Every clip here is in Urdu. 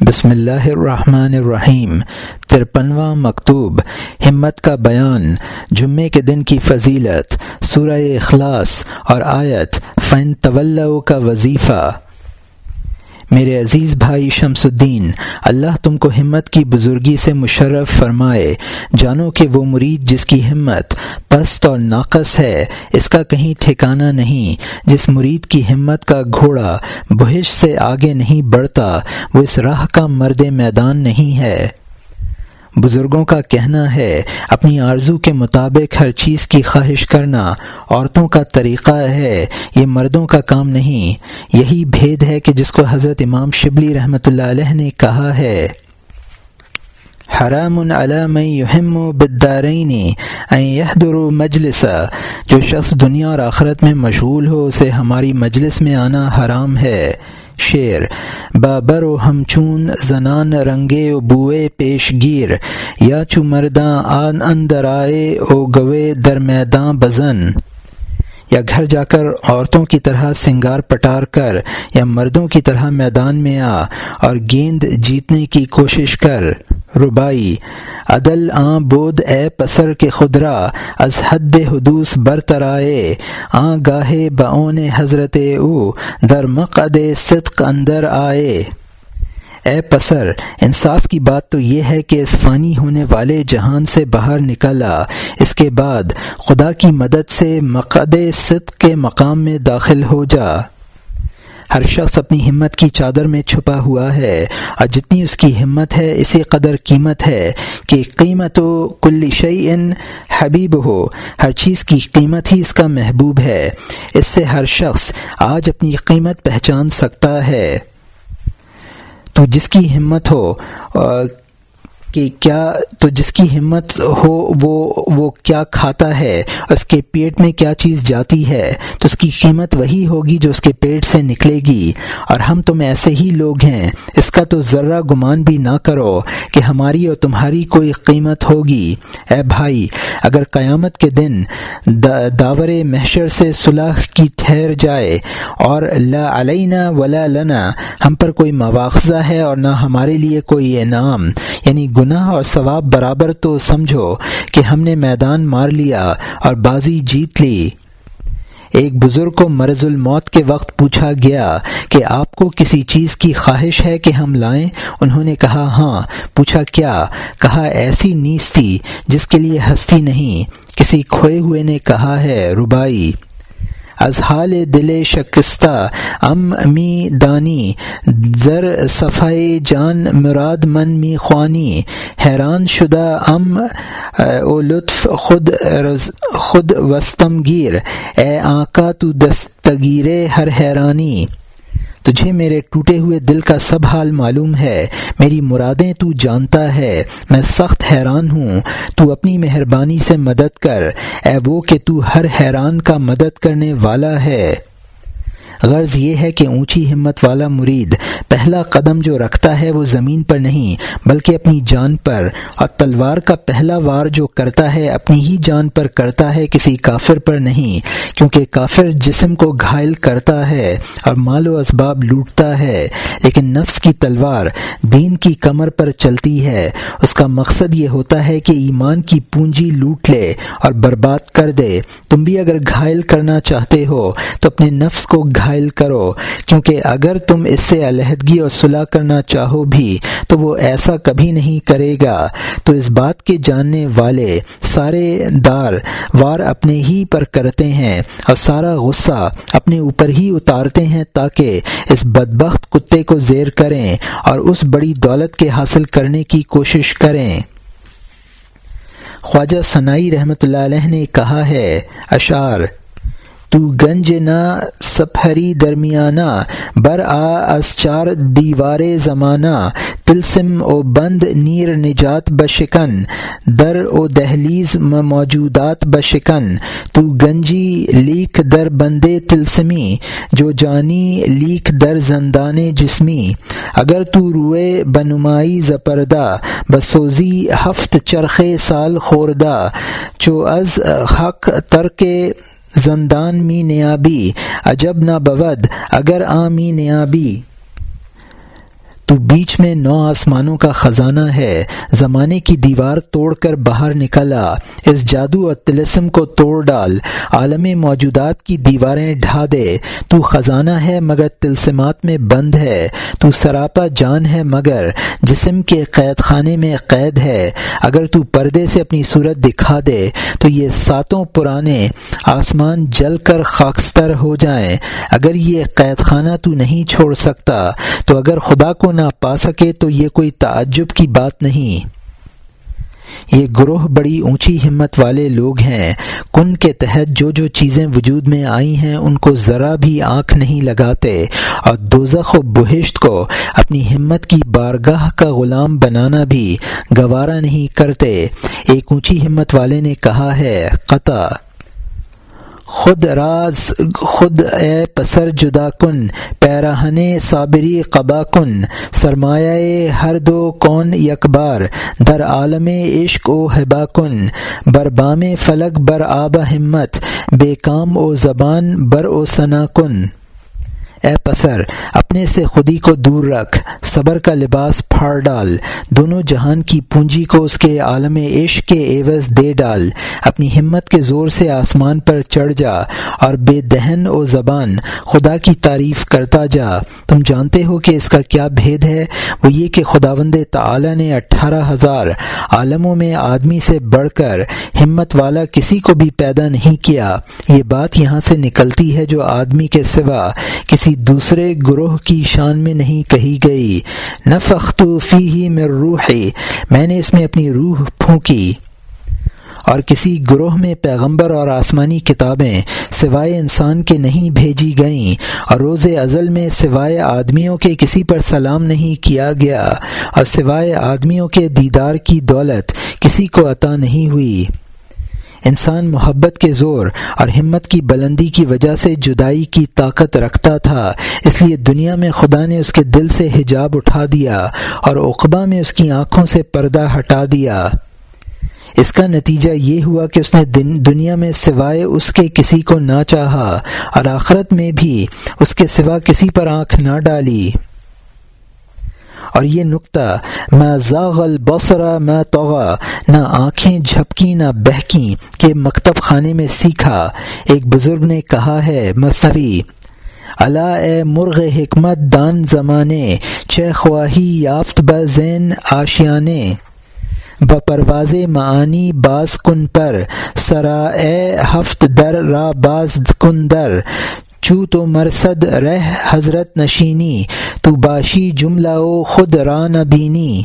بسم اللہ الرحمن الرحیم، ترپنواں مکتوب، ہمت کا بیان، جمعے کے دن کی فضیلت، سورہ اخلاص اور آیت فن طول کا وظیفہ۔ میرے عزیز بھائی شمس الدین، اللہ تم کو ہمت کی بزرگی سے مشرف فرمائے۔ جانو کہ وہ مرید جس کی ہمت پست اور ناقص ہے، اس کا کہیں ٹھکانہ نہیں۔ جس مرید کی ہمت کا گھوڑا بہش سے آگے نہیں بڑھتا، وہ اس راہ کا مرد میدان نہیں ہے۔ بزرگوں کا کہنا ہے، اپنی آرزو کے مطابق ہر چیز کی خواہش کرنا عورتوں کا طریقہ ہے، یہ مردوں کا کام نہیں۔ یہی بھید ہے کہ جس کو حضرت امام شبلی رحمۃ اللہ علیہ نے کہا ہے، حرام علام یحم و بدارئینی یحدر مجلس۔ جو شخص دنیا اور آخرت میں مشغول ہو، اسے ہماری مجلس میں آنا حرام ہے۔ شیر بابر و ہمچون زنان رنگے و بوئے پیش گیر، یا چو مرداں آن اندر آئے او گوے در میداں بزن۔ یا گھر جا کر عورتوں کی طرح سنگار پٹار کر یا مردوں کی طرح میدان میں آ اور گیند جیتنے کی کوشش کر۔ ربائی عدل آ بود اے پسر کے خدرا، از حد حدوس برترائے۔ آ گاہے بون حضرت او، در مقد صدق اندر آئے۔ اے پسر، انصاف کی بات تو یہ ہے کہ اس فانی ہونے والے جہان سے باہر نکلا اس کے بعد خدا کی مدد سے مقد صدق کے مقام میں داخل ہو جا۔ ہر شخص اپنی ہمت کی چادر میں چھپا ہوا ہے اور جتنی اس کی ہمت ہے، اسی قدر قیمت ہے کہ قیمت و کل شعی حبیب ہو۔ ہر چیز کی قیمت ہی اس کا محبوب ہے۔ اس سے ہر شخص آج اپنی قیمت پہچان سکتا ہے۔ تو جس کی ہمت ہو کہ کیا تو جس کی ہمت ہو وہ وہ کیا کھاتا ہے، اس کے پیٹ میں کیا چیز جاتی ہے، تو اس کی قیمت وہی ہوگی جو اس کے پیٹ سے نکلے گی۔ اور ہم تم ایسے ہی لوگ ہیں، اس کا تو ذرہ گمان بھی نہ کرو کہ ہماری اور تمہاری کوئی قیمت ہوگی۔ اے بھائی، اگر قیامت کے دن داور محشر سے صلاح کی ٹھہر جائے اور لا علینا ولا لنا، ہم پر کوئی مواخذہ ہے اور نہ ہمارے لیے کوئی انعام یعنی گناہ اور ثواب برابر تو سمجھو کہ ہم نے میدان مار لیا اور بازی جیت لی۔ ایک بزرگ کو مرض الموت کے وقت پوچھا گیا کہ آپ کو کسی چیز کی خواہش ہے کہ ہم لائیں؟ انہوں نے کہا ہاں۔ پوچھا، کیا؟ کہا، ایسی نیس تھی جس کے لیے ہستی نہیں۔ کسی کھوئے ہوئے نے کہا ہے، ربائی۔ از حال دل شکستہ، ام می دانی، زر صفائی جان مراد من می خوانی، حیران شدہ ام او لطف خود خود وستم گیر، اے آقا تو دستگیر ہر حیرانی۔ تجھے میرے ٹوٹے ہوئے دل کا سب حال معلوم ہے، میری مرادیں تو جانتا ہے، میں سخت حیران ہوں، تو اپنی مہربانی سے مدد کر، اے وہ کہ تو ہر حیران کا مدد کرنے والا ہے۔ غرض یہ ہے کہ اونچی ہمت والا مرید پہلا قدم جو رکھتا ہے وہ زمین پر نہیں، بلکہ اپنی جان پر۔ اور تلوار کا پہلا وار جو کرتا ہے، اپنی ہی جان پر کرتا ہے، کسی کافر پر نہیں، کیونکہ کافر جسم کو گھائل کرتا ہے اور مال و اسباب لوٹتا ہے۔ لیکن نفس کی تلوار دین کی کمر پر چلتی ہے۔ اس کا مقصد یہ ہوتا ہے کہ ایمان کی پونجی لوٹ لے اور برباد کر دے۔ تم بھی اگر گھائل کرنا چاہتے ہو تو اپنے نفس کو گھائل کرو، کیونکہ اگر تم اس سے علیحدگی اور صلاح کرنا چاہو بھی، تو وہ ایسا کبھی نہیں کرے گا۔ تو اس بات کے جاننے والے سارے دار وار اپنے ہی پر کرتے ہیں اور سارا غصہ اپنے اوپر ہی اتارتے ہیں تاکہ اس بدبخت کتے کو زیر کریں اور اس بڑی دولت کے حاصل کرنے کی کوشش کریں۔ خواجہ ثنائی رحمۃ اللہ علیہ نے کہا ہے، اشعار تو گنج نہ سپہری درمیانہ، بر آ چار دیوار زمانہ، تلسم او بند نیر نجات بشکن، در او دہلیز موجودات بشکن۔ تو گنجی لیک در بندے تلسمی، جو جانی لیک در زندان جسمی۔ اگر تو روئے بنمائی زپردہ، بسوزی ہفت چرخے سال خوردہ۔ چو از حق ترک زندان می نیابی عجب نہ بود اگر آ می نیابی. تو بیچ میں نو آسمانوں کا خزانہ ہے۔ زمانے کی دیوار توڑ کر باہر نکلا۔ اس جادو اور تلسم کو توڑ ڈال۔ عالم موجودات کی دیواریں ڈھا دے۔ تو خزانہ ہے مگر تلسمات میں بند ہے۔ تو سراپا جان ہے مگر جسم کے قید خانے میں قید ہے۔ اگر تو پردے سے اپنی صورت دکھا دے، تو یہ ساتوں پرانے آسمان جل کر خاکستر ہو جائیں۔ اگر یہ قید خانہ تو نہیں چھوڑ سکتا، تو اگر خدا کو نہ پا سکے تو یہ کوئی تعجب کی بات نہیں۔ یہ گروہ بڑی اونچی ہمت والے لوگ ہیں۔ کن کے تحت جو جو چیزیں وجود میں آئی ہیں، ان کو ذرا بھی آنکھ نہیں لگاتے۔ اور دوزخ و بہشت کو اپنی ہمت کی بارگاہ کا غلام بنانا بھی گوارا نہیں کرتے۔ ایک اونچی ہمت والے نے کہا ہے، قطع۔ خود راز، خود اے پسر جدا کن، پیراہن صابری قبا کن۔ سرمایہ ہر دو کون یکبار در عالم عشق و حبا کن۔ بر بام فلک، بر آب ہمت، بے کام و زبان، بر او ثنا کن۔ اے پسر، اپنے سے خودی کو دور رکھ، صبر کا لباس پھاڑ ڈال، دونوں جہان کی پونجی کو اس کے عالم عشق کے عوض دے ڈال، اپنی ہمت کے زور سے آسمان پر چڑھ جا، اور بے دہن و زبان خدا کی تعریف کرتا جا۔ تم جانتے ہو کہ اس کا کیا بھید ہے؟ وہ یہ کہ خداوند تعالی نے اٹھارہ ہزار عالموں میں آدمی سے بڑھ کر ہمت والا کسی کو بھی پیدا نہیں کیا۔ یہ بات یہاں سے نکلتی ہے جو آدمی کے سوا کسی دوسرے گروہ کی شان میں نہیں کہی گئی۔ نفختو فی ہی میں روحی، میں نے اس میں اپنی روح پھونکی۔ اور کسی گروہ میں پیغمبر اور آسمانی کتابیں سوائے انسان کے نہیں بھیجی گئیں، اور روز ازل میں سوائے آدمیوں کے کسی پر سلام نہیں کیا گیا، اور سوائے آدمیوں کے دیدار کی دولت کسی کو عطا نہیں ہوئی۔ انسان محبت کے زور اور ہمت کی بلندی کی وجہ سے جدائی کی طاقت رکھتا تھا۔ اس لیے دنیا میں خدا نے اس کے دل سے حجاب اٹھا دیا اور اقبا میں اس کی آنکھوں سے پردہ ہٹا دیا۔ اس کا نتیجہ یہ ہوا کہ اس نے دنیا میں سوائے اس کے کسی کو نہ چاہا اور آخرت میں بھی اس کے سوا کسی پر آنکھ نہ ڈالی۔ اور یہ نقطہ میں زاغ البصرا میں توغا نہ آنکھیں جھپکی نہ بہکیں کہ مکتب خانے میں سیکھا۔ ایک بزرگ نے کہا ہے مصوی اللہ اے مرغ حکمت دان زمانے، چہ خواہی یافت بین آشیانے۔ ب پرواز معانی باز کن پر سرا اے ہفت در را باز کن در۔ چو تو مرسد رہ حضرت نشینی تو باشی جملہ و خود ران بینی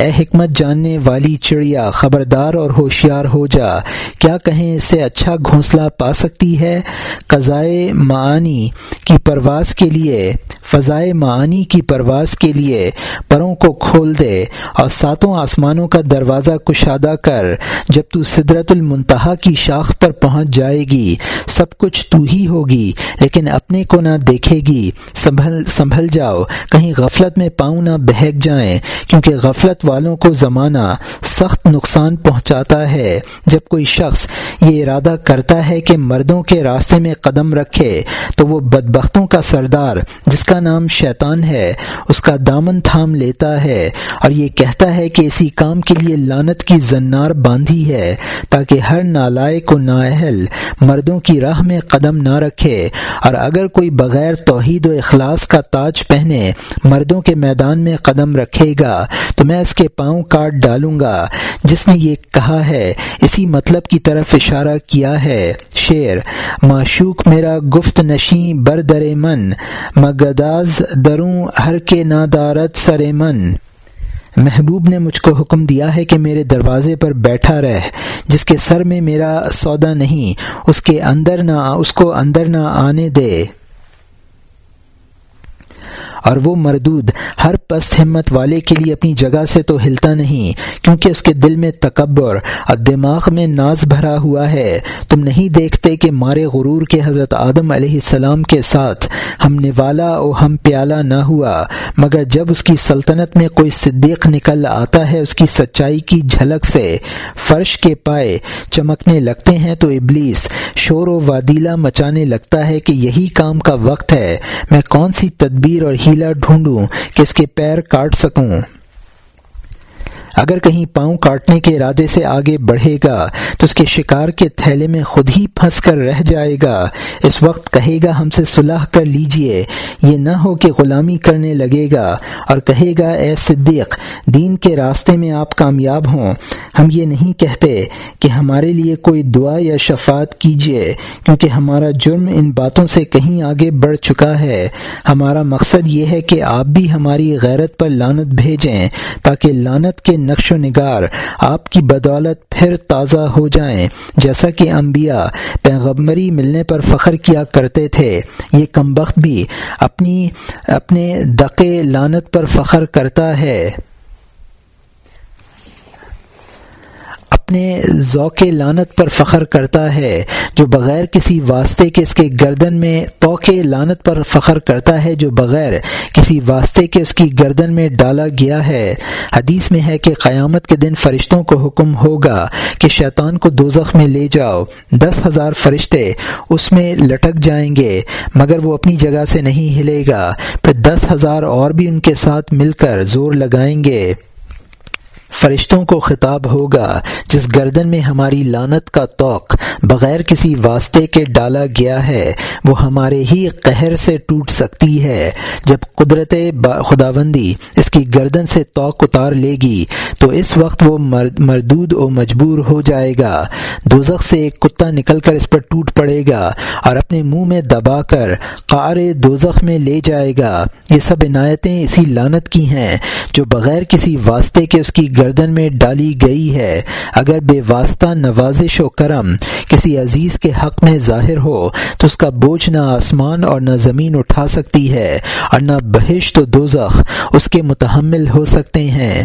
اے حکمت جاننے والی چڑیا، خبردار اور ہوشیار ہو جا۔ کیا کہیں اس سے اچھا گھونسلہ پا سکتی ہے؟ قضائے معانی کی پرواز کے لیے، فضائے معانی کی پرواز کے لیے پروں کو کھول دے اور ساتوں آسمانوں کا دروازہ کشادہ کر، جب تو سدرت المنتہا کی شاخ پر پہنچ جائے گی، سب کچھ تو ہی ہوگی، لیکن اپنے کو نہ دیکھے گی۔ سنبھل سنبھل جاؤ، کہیں غفلت میں پاؤں نہ بہک جائیں، کیونکہ غفلت والوں کو زمانہ سخت نقصان پہنچاتا ہے۔ جب کوئی شخص یہ ارادہ کرتا ہے کہ مردوں کے راستے میں قدم رکھے، تو وہ بدبختوں کا سردار، جس کا نام شیطان ہے، اس کا دامن تھام لیتا ہے اور یہ کہتا ہے کہ اسی کام کے لیے لانت کی زنار باندھی ہے تاکہ ہر نالائق و نااہل مردوں کی راہ میں قدم نہ رکھے۔ اور اگر کوئی بغیر توحید و اخلاص کا تاج پہنے مردوں کے میدان میں قدم رکھے گا، تو میں اس کے پاؤں کاٹ ڈالوں گا۔ جس نے یہ کہا ہے، اسی مطلب کی طرف اشارہ کیا ہے۔ شعر، معشوق میرا گفت نشیں بردر من، مگداز دروں ہر کے نادارت سر من۔ محبوب نے مجھ کو حکم دیا ہے کہ میرے دروازے پر بیٹھا رہ، جس کے سر میں میرا سودا نہیں، اس کے اندر نہ، اس کو اندر نہ آنے دے۔ اور وہ مردود ہر پست ہمت والے کے لیے اپنی جگہ سے تو ہلتا نہیں، کیونکہ اس کے دل میں تکبر اور دماغ میں ناز بھرا ہوا ہے۔ تم نہیں دیکھتے کہ مارے غرور کے حضرت آدم علیہ السلام کے ساتھ ہم نوالا اور ہم پیالہ نہ ہوا، مگر جب اس کی سلطنت میں کوئی صدیق نکل آتا ہے، اس کی سچائی کی جھلک سے فرش کے پائے چمکنے لگتے ہیں تو ابلیس شور و وادیلا مچانے لگتا ہے کہ یہی کام کا وقت ہے۔ میں کون سی تدبیر اور ہی ڈھونڈوں کہ اس کے پیر کاٹ سکوں؟ اگر کہیں پاؤں کاٹنے کے ارادے سے آگے بڑھے گا، تو اس کے شکار کے تھیلے میں خود ہی پھنس کر رہ جائے گا۔ اس وقت کہے گا، ہم سے صلاح کر لیجیے۔ یہ نہ ہو کہ غلامی کرنے لگے گا۔ اور کہے گا، اے صدیق، دین کے راستے میں آپ کامیاب ہوں۔ ہم یہ نہیں کہتے کہ ہمارے لیے کوئی دعا یا شفاعت کیجیے کیونکہ ہمارا جرم ان باتوں سے کہیں آگے بڑھ چکا ہے۔ ہمارا مقصد یہ ہے کہ آپ بھی ہماری غیرت پر لانت بھیجیں، تاکہ لانت کے نقش و نگار، آپ کی بدولت پھر تازہ ہو جائیں۔ جیسا کہ انبیاء پیغمبری ملنے پر فخر کیا کرتے تھے، یہ کمبخت بھی اپنی، اپنے دقے لانت پر فخر کرتا ہے۔ اپنے ذوق لانت پر فخر کرتا ہے، جو بغیر کسی واسطے کے اس کے گردن میں توق لانت پر فخر کرتا ہے، جو بغیر کسی واسطے کے اس کی گردن میں ڈالا گیا ہے۔ حدیث میں ہے کہ قیامت کے دن فرشتوں کو حکم ہوگا کہ شیطان کو دوزخ میں لے جاؤ۔ دس ہزار فرشتے اس میں لٹک جائیں گے، مگر وہ اپنی جگہ سے نہیں ہلے گا۔ پھر دس ہزار اور بھی ان کے ساتھ مل کر زور لگائیں گے۔ فرشتوں کو خطاب ہوگا، جس گردن میں ہماری لانت کا توق بغیر کسی واسطے کے ڈالا گیا ہے، وہ ہمارے ہی قہر سے ٹوٹ سکتی ہے۔ جب قدرت خداوندی اس کی گردن سے توق اتار لے گی، تو اس وقت وہ مردود و مجبور ہو جائے گا۔ دوزخ سے ایک کتا نکل کر اس پر ٹوٹ پڑے گا اور اپنے منہ میں دبا کر قار دوزخ میں لے جائے گا۔ یہ سب عنایتیں اسی لانت کی ہیں، جو بغیر کسی واسطے کے اس کی گردن میں ڈالی گئی ہے۔ اگر بے واسطہ نوازش و کرم کسی عزیز کے حق میں ظاہر ہو، تو اس کا بوجھ نہ آسمان اور نہ زمین اٹھا سکتی ہے اور نہ بہشت و دوزخ اس کے متحمل ہو سکتے ہیں۔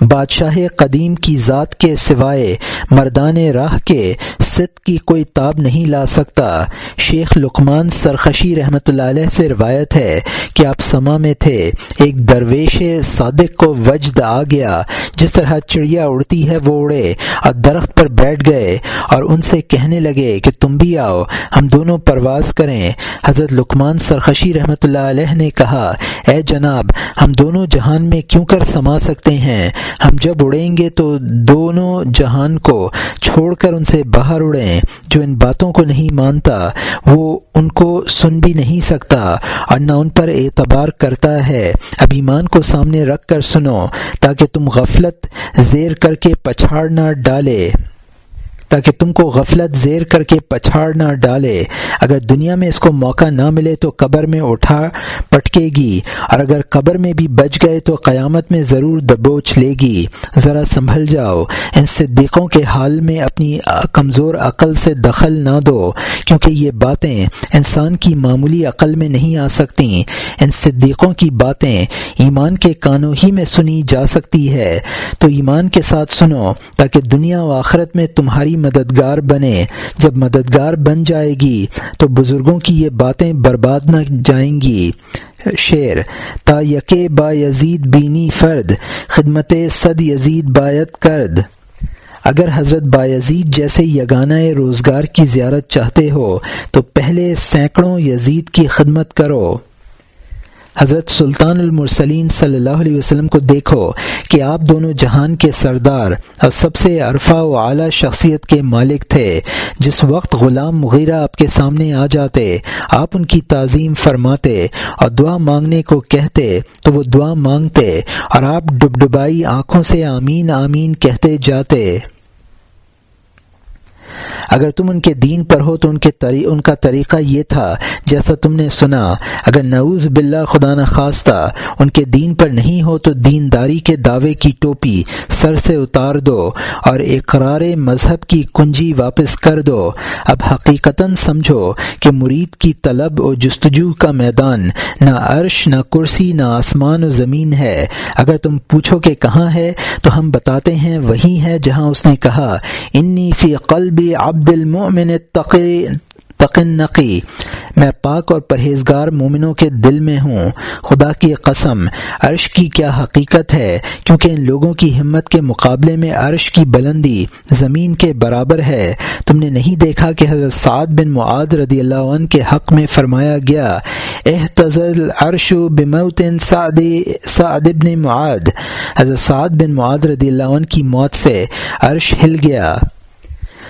بادشاہ قدیم کی ذات کے سوائے مردان راہ کے ست کی کوئی تاب نہیں لا سکتا۔ شیخ لقمان سرخشی رحمۃ اللہ علیہ سے روایت ہے کہ آپ سما میں تھے، ایک درویش صادق کو وجد آ گیا۔ جس طرح چڑیا اڑتی ہے وہ اڑے، اور درخت پر بیٹھ گئے، اور ان سے کہنے لگے کہ تم بھی آؤ، ہم دونوں پرواز کریں۔ حضرت لقمان سرخشی رحمۃ اللہ علیہ نے کہا، اے جناب، ہم دونوں جہان میں کیوں کر سما سکتے ہیں؟ ہم جب اڑیں گے تو دونوں جہان کو چھوڑ کر ان سے باہر اڑیں۔ جو ان باتوں کو نہیں مانتا، وہ ان کو سن بھی نہیں سکتا اور نہ ان پر اعتبار کرتا ہے۔ اب ایمان کو سامنے رکھ کر سنو، تاکہ تم غفلت زیر کر کے پچھاڑ نہ ڈالے۔ تاکہ تم کو غفلت زیر کر کے پچھاڑ نہ ڈالے۔ اگر دنیا میں اس کو موقع نہ ملے تو قبر میں اٹھا پٹکے گی، اور اگر قبر میں بھی بچ گئے تو قیامت میں ضرور دبوچ لے گی۔ ذرا سنبھل جاؤ، ان صدیقوں کے حال میں اپنی کمزور عقل سے دخل نہ دو، کیونکہ یہ باتیں انسان کی معمولی عقل میں نہیں آ سکتی۔ ان صدیقوں کی باتیں ایمان کے کانوں ہی میں سنی جا سکتی ہے۔ تو ایمان کے ساتھ سنو، تاکہ دنیا و آخرت میں تمہاری مددگار بنے۔ جب مددگار بن جائے گی تو بزرگوں کی یہ باتیں برباد نہ جائیں گی۔ شعر، تا یک با یزید بینی فرد، خدمت صد یزید باید کرد۔ اگر حضرت بایزید جیسے یگانہ روزگار کی زیارت چاہتے ہو، تو پہلے سینکڑوں یزید کی خدمت کرو۔ حضرت سلطان المرسلین صلی اللہ علیہ وسلم کو دیکھو کہ آپ دونوں جہان کے سردار اور سب سے عرفہ و اعلیٰ شخصیت کے مالک تھے۔ جس وقت غلام مغیرہ آپ کے سامنے آ جاتے، آپ ان کی تعظیم فرماتے اور دعا مانگنے کو کہتے تو وہ دعا مانگتے اور آپ ڈب ڈبائی آنکھوں سے آمین آمین کہتے جاتے۔ اگر تم ان کے دین پر ہو تو ان کے ان کا طریقہ یہ تھا جیسا تم نے سنا۔ اگر نعوذ باللہ خدا نخواستہ ان کے دین پر نہیں ہو تو دینداری کے دعوے کی ٹوپی سر سے اتار دو اور اقرار مذہب کی کنجی واپس کر دو۔ اب حقیقتاً سمجھو کہ مرید کی طلب و جستجو کا میدان نہ عرش، نہ کرسی، نہ آسمان و زمین ہے۔ اگر تم پوچھو کہ کہاں ہے تو ہم بتاتے ہیں وہی ہے جہاں اس نے کہا، انی فی قلبی عبد المؤمن التقی متقن نقی۔ میں پاک اور پرہیزگار مومنوں کے دل میں ہوں۔ خدا کی قسم، عرش کی کیا حقیقت ہے؟ کیونکہ ان لوگوں کی ہمت کے مقابلے میں عرش کی بلندی زمین کے برابر ہے۔ تم نے نہیں دیکھا کہ حضرت سعد بن معاد رضی اللہ عنہ کے حق میں فرمایا گیا، احتزل عرش بموت سعد سعد بن معاد حضرت سعد بن معاد رضی اللہ عنہ کی موت سے عرش ہل گیا۔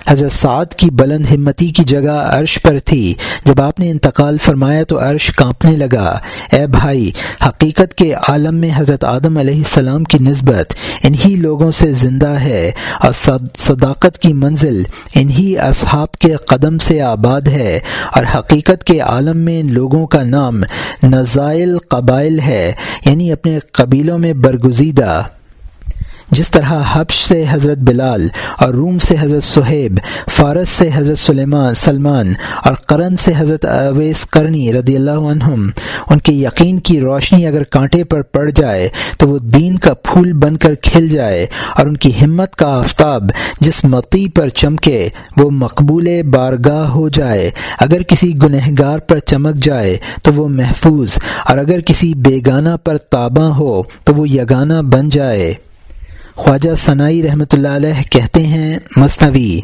حضرت سعد کی بلند ہمتی کی جگہ عرش پر تھی۔ جب آپ نے انتقال فرمایا تو عرش کانپنے لگا۔ اے بھائی، حقیقت کے عالم میں حضرت آدم علیہ السلام کی نسبت انہی لوگوں سے زندہ ہے اور صداقت کی منزل انہی اصحاب کے قدم سے آباد ہے اور حقیقت کے عالم میں ان لوگوں کا نام نزائل قبائل ہے یعنی اپنے قبیلوں میں برگزیدہ۔ جس طرح حبش سے حضرت بلال اور روم سے حضرت صہیب فارس سے حضرت سلیمان، سلمان اور قرن سے حضرت اویس کرنی رضی اللہ عنہم، ان کے یقین کی روشنی اگر کانٹے پر پڑ جائے تو وہ دین کا پھول بن کر کھل جائے اور ان کی ہمت کا آفتاب جس متی پر چمکے وہ مقبول بارگاہ ہو جائے۔ اگر کسی گنہگار پر چمک جائے تو وہ محفوظ اور اگر کسی بیگانہ پر تاباں ہو تو وہ یگانہ بن جائے۔ خواجہ ثنائی رحمۃ اللہ علیہ کہتے ہیں مصنوی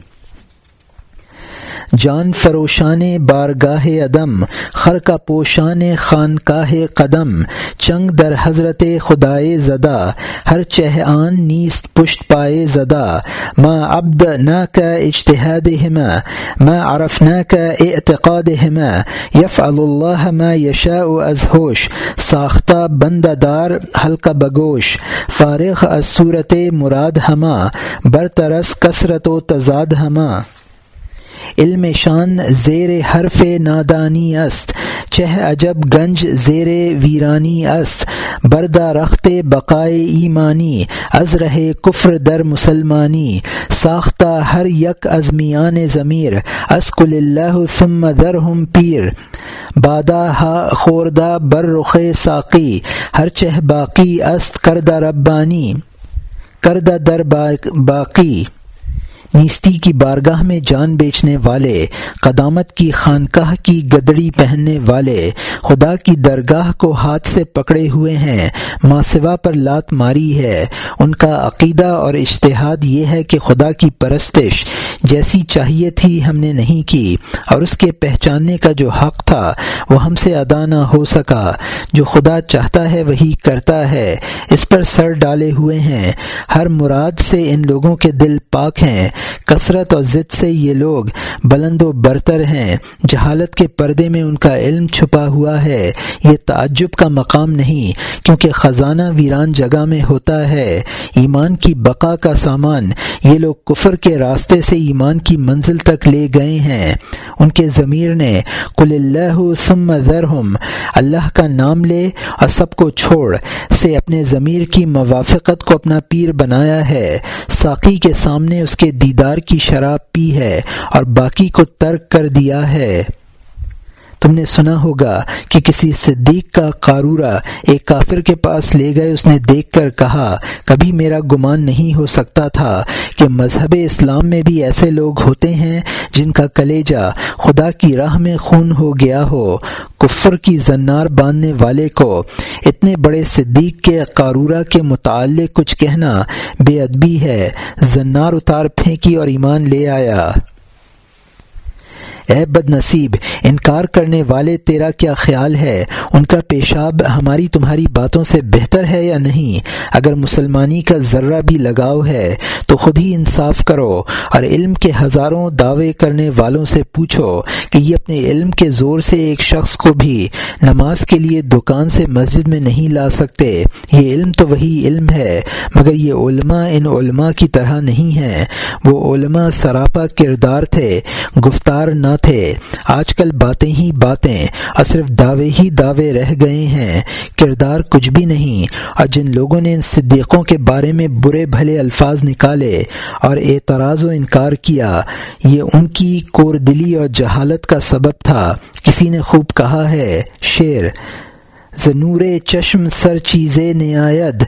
جان فروشان بارگاہ عدم خر کا پوشان خانقاہ قدم، چنگ در حضرت خدائے زدہ، ہر چہ آن نیست پشت پائے زدہ، ما عبد نہ کا اجتحاد ہما ما عرف نہ کا اعتقاد ہما یف اللہ ما یشا و از ہوش، ساختہ بند دار حلقہ بگوش، فارغ از صورت مراد ہما برترس کثرت و تضاد ہما۔ علم شان زیر حرف نادانی است. چہ عجب گنج زیر ویرانی است. بردہ رخت بقائے ایمانی، از رہے کفر در مسلمانی. ساختہ ہر یک از میان ضمیر، از کل اللہ ثم درہم پیر. بادہ ہا خوردہ بر رخ ساقی، ہر چہ باقی است کردہ ربانی. کردہ در باقی. نیستی کی بارگاہ میں جان بیچنے والے، قدامت کی خانقاہ کی گدڑی پہننے والے، خدا کی درگاہ کو ہاتھ سے پکڑے ہوئے ہیں ماسوا پر لات ماری ہے۔ ان کا عقیدہ اور اشتہاد یہ ہے کہ خدا کی پرستش جیسی چاہیے تھی ہم نے نہیں کی، اور اس کے پہچاننے کا جو حق تھا، وہ ہم سے ادا نہ ہو سکا۔ جو خدا چاہتا ہے وہی کرتا ہے، اس پر سر ڈالے ہوئے ہیں۔ ہر مراد سے ان لوگوں کے دل پاک ہیں۔ کثرت اور ضد سے یہ لوگ بلند و برتر ہیں۔ جہالت کے پردے میں ان کا علم چھپا ہوا ہے۔ یہ تعجب کا مقام نہیں، کیونکہ خزانہ ویران جگہ میں ہوتا ہے۔ ایمان کی بقا کا سامان، یہ لوگ کفر کے راستے سے ایمان کی منزل تک لے گئے ہیں۔ ان کے ضمیر نے کل اللہ ثم ذرہم، اللہ کا نام لے اور سب کو چھوڑ، سے اپنے ضمیر کی موافقت کو اپنا پیر بنایا ہے۔ ساقی کے سامنے اس کے دیدار کی شراب پی ہے اور باقی کو ترک کر دیا ہے۔ تم نے سنا ہوگا کہ کسی صدیق کا قارورہ ایک کافر کے پاس لے گئے، اس نے دیکھ کر کہا، کبھی میرا گمان نہیں ہو سکتا تھا کہ مذہب اسلام میں بھی ایسے لوگ ہوتے ہیں جن کا کلیجہ خدا کی راہ میں خون ہو گیا ہو۔ کفر کی زنار باندھنے والے کو اتنے بڑے صدیق کے قارورہ کے متعلق کچھ کہنا بے ادبی ہے۔ زنار اتار پھینکی اور ایمان لے آیا۔ اے بد نصیب انکار کرنے والے تیرا کیا خیال ہے؟ ان کا پیشاب ہماری تمہاری باتوں سے بہتر ہے یا نہیں؟ اگر مسلمانی کا ذرہ بھی لگاؤ ہے، تو خود ہی انصاف کرو اور علم کے ہزاروں دعوے کرنے والوں سے پوچھو کہ یہ اپنے علم کے زور سے ایک شخص کو بھی نماز کے لیے دکان سے مسجد میں نہیں لا سکتے۔ یہ علم تو وہی علم ہے، مگر یہ علماء ان علماء کی طرح نہیں ہیں۔ وہ علماء سراپا کردار تھے، گفتار نہ تھے آج کل باتیں ہی باتیں، اور صرف دعوے ہی دعوے رہ گئے ہیں۔ کردار کچھ بھی نہیں، اور جن لوگوں نے ان صدیقوں کے بارے میں برے بھلے الفاظ نکالے اور اعتراض و انکار کیا، یہ ان کی کور دلی اور جہالت کا سبب تھا۔ کسی نے خوب کہا ہے، شعر نور چشم سر چیزیں نایت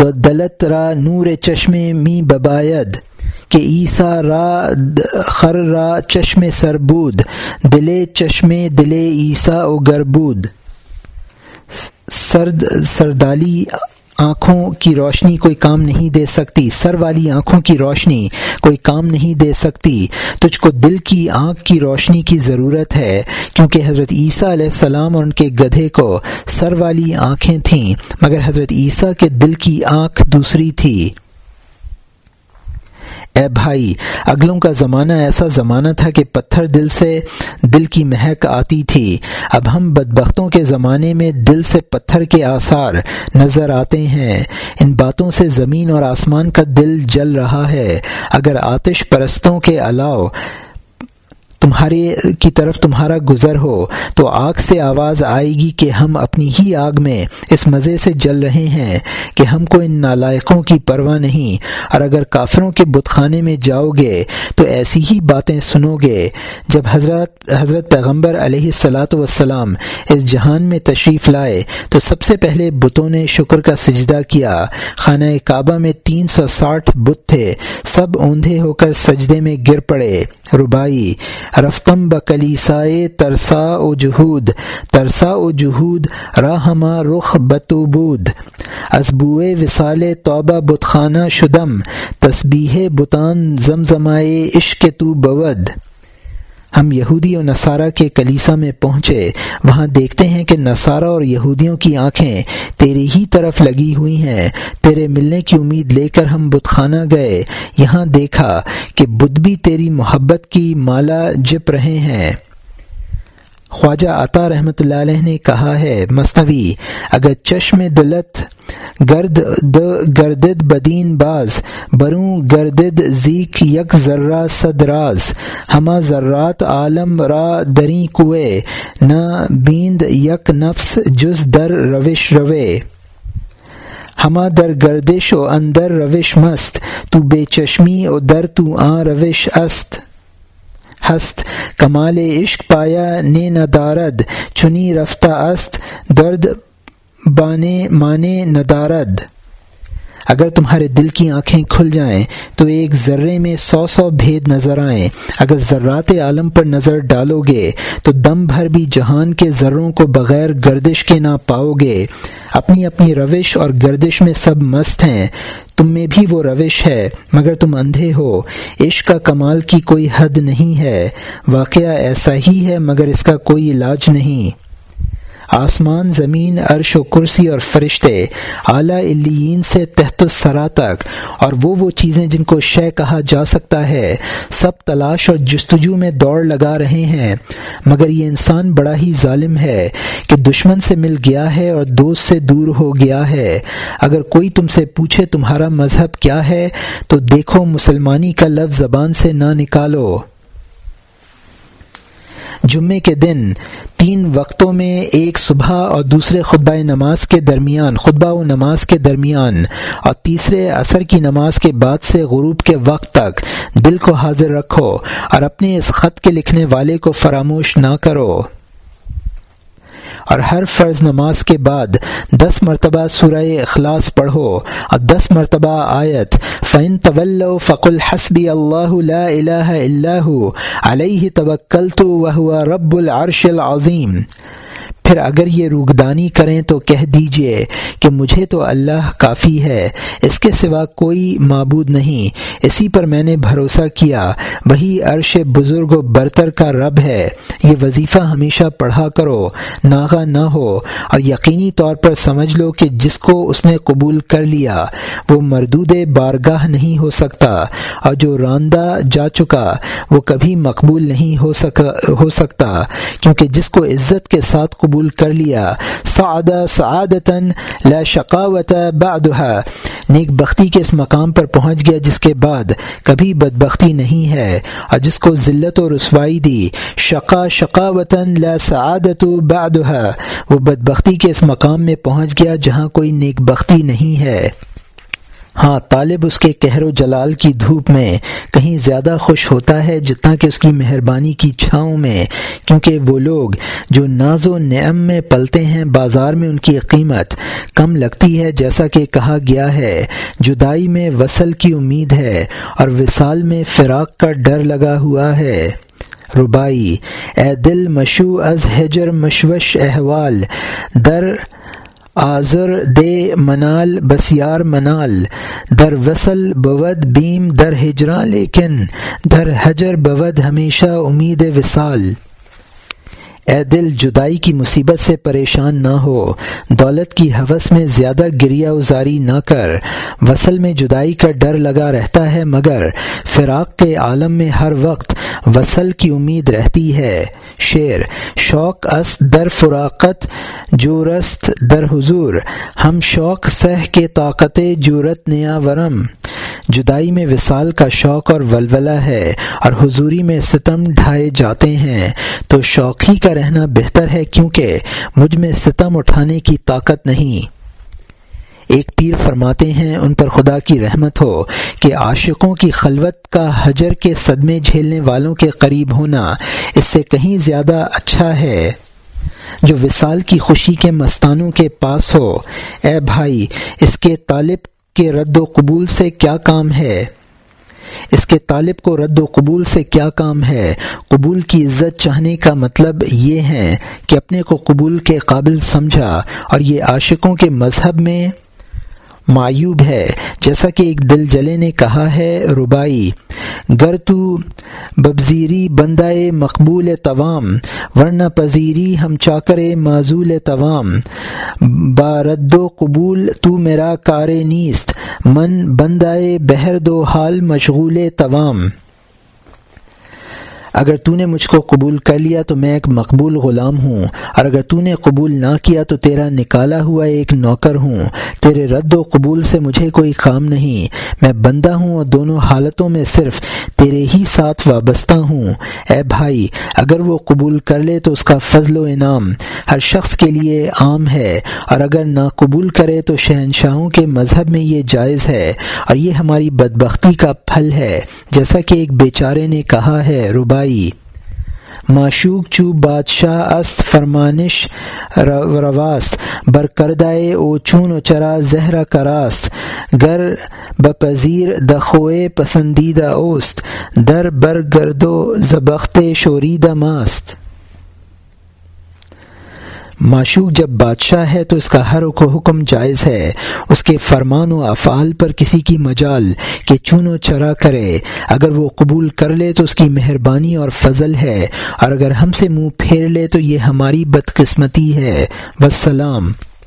دلت را نور چشم می بباید۔ کہ عیسیٰ را خر را چشم سربود دل چشم دل عیسیٰ و گربود سرد سردالی آنکھوں کی روشنی کوئی کام نہیں دے سکتی، سر والی آنکھوں کی روشنی کوئی کام نہیں دے سکتی۔ تجھ کو دل کی آنکھ کی روشنی کی ضرورت ہے، کیونکہ حضرت عیسیٰ علیہ السلام اور ان کے گدھے کو سر والی آنکھیں تھیں، مگر حضرت عیسیٰ کے دل کی آنکھ دوسری تھی۔ اے بھائی، اگلوں کا زمانہ ایسا زمانہ تھا کہ پتھر دل سے دل کی مہک آتی تھی۔ اب ہم بدبختوں کے زمانے میں دل سے پتھر کے آثار نظر آتے ہیں۔ ان باتوں سے زمین اور آسمان کا دل جل رہا ہے۔ اگر آتش پرستوں کے علاوہ تمہارے کی طرف تمہارا گزر ہو، تو آگ سے آواز آئے گی کہ ہم اپنی ہی آگ میں اس مزے سے جل رہے ہیں کہ ہم کو ان نالائقوں کی پرواہ نہیں۔ اور اگر کافروں کے بت خانے میں جاؤ گے، تو ایسی ہی باتیں سنو گے۔ جب حضرت حضرت پیغمبر علیہ السلاۃ وسلام اس جہان میں تشریف لائے، تو سب سے پہلے بتوں نے شکر کا سجدہ کیا۔ خانہ کعبہ میں تین سو ساٹھ بت تھے، سب اوندھے ہو کر سجدے میں گر پڑے۔ ربائی رفتم بکلیسائے ترسا و جہود، ترسا و جہود راہما رخ بتوبود ازبوئے وسال توبہ بتخانہ شدم، تسبیح بتان زمزمائے عشق تو بود۔ ہم یہودی اور نصارہ کے کلیسا میں پہنچے، وہاں دیکھتے ہیں کہ نصارہ اور یہودیوں کی آنکھیں تیری ہی طرف لگی ہوئی ہیں، تیرے ملنے کی امید لے کر ہم بت خانہ گئے۔ یہاں دیکھا کہ بدھ بھی تیری محبت کی مالا جپ رہے ہیں۔ خواجہ عطا رحمۃ اللہ علیہ نے کہا ہے مصنوی اگر چشم دلت گرد گردد بدین باز، بروں گردد زیک یک ذرہ صدراز ہما ذرات عالم را دری کوئے نہ بیند یک نفس جز در روش روے۔ ہما در گردش و اندر روش مست، تو بے چشمی و در تو آ روش است۔ ہست، کمال عشق پایا نے ندارد چنی رفتہ است، درد بانے مانے ندارد۔ اگر تمہارے دل کی آنکھیں کھل جائیں، تو ایک ذرے میں سو سو بھید نظر آئیں۔ اگر ذرات عالم پر نظر ڈالو گے، تو دم بھر بھی جہان کے ذروں کو بغیر گردش کے نہ پاؤ گے۔ اپنی اپنی روش اور گردش میں سب مست ہیں۔ تم میں بھی وہ روش ہے، مگر تم اندھے ہو۔ عشق کا کمال کی کوئی حد نہیں ہے۔ واقعہ ایسا ہی ہے، مگر اس کا کوئی علاج نہیں۔ آسمان، زمین، عرش و کرسی اور فرشتے اعلیٰ الین سے تحت السرا تک، اور وہ وہ چیزیں جن کو شے کہا جا سکتا ہے، سب تلاش اور جستجو میں دوڑ لگا رہے ہیں۔ مگر یہ انسان بڑا ہی ظالم ہے کہ دشمن سے مل گیا ہے اور دوست سے دور ہو گیا ہے۔ اگر کوئی تم سے پوچھے تمہارا مذہب کیا ہے، تو دیکھو مسلمانی کا لفظ زبان سے نہ نکالو۔ جمعے کے دن، تین وقتوں میں ایک صبح اور دوسرے خطبہ نماز کے درمیان، خطبہ و نماز کے درمیان اور تیسرے عصر کی نماز کے بعد سے غروب کے وقت تک دل کو حاضر رکھو اور اپنے اس خط کے لکھنے والے کو فراموش نہ کرو۔ اور ہر فرض نماز کے بعد دس مرتبہ سورہ اخلاص پڑھو۔ اور دس مرتبہ آیت فعن طول فق الحسب اللہ اللہ اللہ علیہ توکل تو وہ رب العرش العظیم پھر اگر یہ روگدانی کریں تو کہہ دیجیے کہ مجھے تو اللہ کافی ہے، اس کے سوا کوئی معبود نہیں۔ اسی پر میں نے بھروسہ کیا، وہی عرش بزرگ و برتر کا رب ہے۔ یہ وظیفہ ہمیشہ پڑھا کرو، ناغا نہ ہو۔ اور یقینی طور پر سمجھ لو کہ جس کو اس نے قبول کر لیا، وہ مردود بارگاہ نہیں ہو سکتا۔ اور جو راندہ جا چکا، وہ کبھی مقبول نہیں ہو ہو سکتا۔ کیونکہ جس کو عزت کے ساتھ قبول قبول کر لیا. سعادتاً لا شقاوت بعدها. نیک بختی کے اس مقام پر پہنچ گیا جس کے بعد کبھی بدبختی نہیں ہے اور جس کو ذلت و رسوائی دی. شقا شقاوتاً لا سعادت بعدها. وہ بدبختی کے اس مقام میں پہنچ گیا جہاں کوئی نیک بختی نہیں ہے. ہاں طالب اس کے کہر و جلال کی دھوپ میں کہیں زیادہ خوش ہوتا ہے جتنا کہ اس کی مہربانی کی چھاؤں میں، کیونکہ وہ لوگ جو ناز و نعم میں پلتے ہیں، بازار میں ان کی قیمت کم لگتی ہے، جیسا کہ کہا گیا ہے، جدائی میں وصل کی امید ہے اور وصال میں فراق کا ڈر لگا ہوا ہے۔ ربائی اے دل مشو از ہجر مشوش احوال، در آزر دے منال بسیار منال، در وصل بود بیم در ہجراں لیکن، در حجر بود ہمیشہ امید وصال۔ اے دل، جدائی کی مصیبت سے پریشان نہ ہو۔ دولت کی حوث میں زیادہ گریا ازاری نہ کر۔ وصل میں جدائی کا ڈر لگا رہتا ہے، مگر فراق کے عالم میں ہر وقت وصل کی امید رہتی ہے۔ شعر، شوق اس در فراقت، جورست در حضور۔ ہم شوق سہ کے طاقت جورت نیا ورم۔ جدائی میں وصال کا شوق اور ولولہ ہے اور حضوری میں ستم ڈھائے جاتے ہیں۔ تو شوقی کا رہنا بہتر ہے کیونکہ مجھ میں ستم اٹھانے کی طاقت نہیں۔ ایک پیر فرماتے ہیں، ان پر خدا کی رحمت ہو کہ عاشقوں کی خلوت کا حجر کے صدمے جھیلنے والوں کے قریب ہونا اس سے کہیں زیادہ اچھا ہے۔ جو وصال کی خوشی کے مستانوں کے پاس ہو، اے بھائی، اس کے طالب کے رد و قبول سے کیا کام ہے؟ اس کے طالب کو رد و قبول سے کیا کام ہے؟ قبول کی عزت چاہنے کا مطلب یہ ہے کہ اپنے کو قبول کے قابل سمجھا اور یہ عاشقوں کے مذہب میں معیوب ہے۔ جیسا کہ ایک دل جلے نے کہا ہے، ربائی، گر تو ببزیری بندائے مقبول توام، ورنہ پذیری ہم چاکر معذول توام۔ بارد و قبول تو میرا کار نیست، من بندائے بہر دو حال مشغول توام۔ اگر تو نے مجھ کو قبول کر لیا تو میں ایک مقبول غلام ہوں، اور اگر تو نے قبول نہ کیا تو تیرا نکالا ہوا ایک نوکر ہوں۔ تیرے رد و قبول سے مجھے کوئی کام نہیں۔ میں بندہ ہوں اور دونوں حالتوں میں صرف تیرے ہی ساتھ وابستہ ہوں۔ اے بھائی، اگر وہ قبول کر لے تو اس کا فضل و انعام ہر شخص کے لیے عام ہے، اور اگر نہ قبول کرے تو شہنشاہوں کے مذہب میں یہ جائز ہے، اور یہ ہماری بدبختی کا پھل ہے۔ جیسا کہ ایک بیچارے نے کہا ہے ربائی معشوق چو بادشاہ است، فرمانش رواست۔ بر کردائے او چون و چرا زہرا کراست۔ گر بپذیر دخوئے پسندیدہ اوست۔ در بر گرد و زبخت شوریدہ ماست۔ معشوق جب بادشاہ ہے تو اس کا ہر کو حکم جائز ہے۔ اس کے فرمان و افعال پر کسی کی مجال کہ چون و چرا کرے۔ اگر وہ قبول کر لے تو اس کی مہربانی اور فضل ہے۔ اور اگر ہم سے منہ پھیر لے تو یہ ہماری بدقسمتی ہے۔ وسلام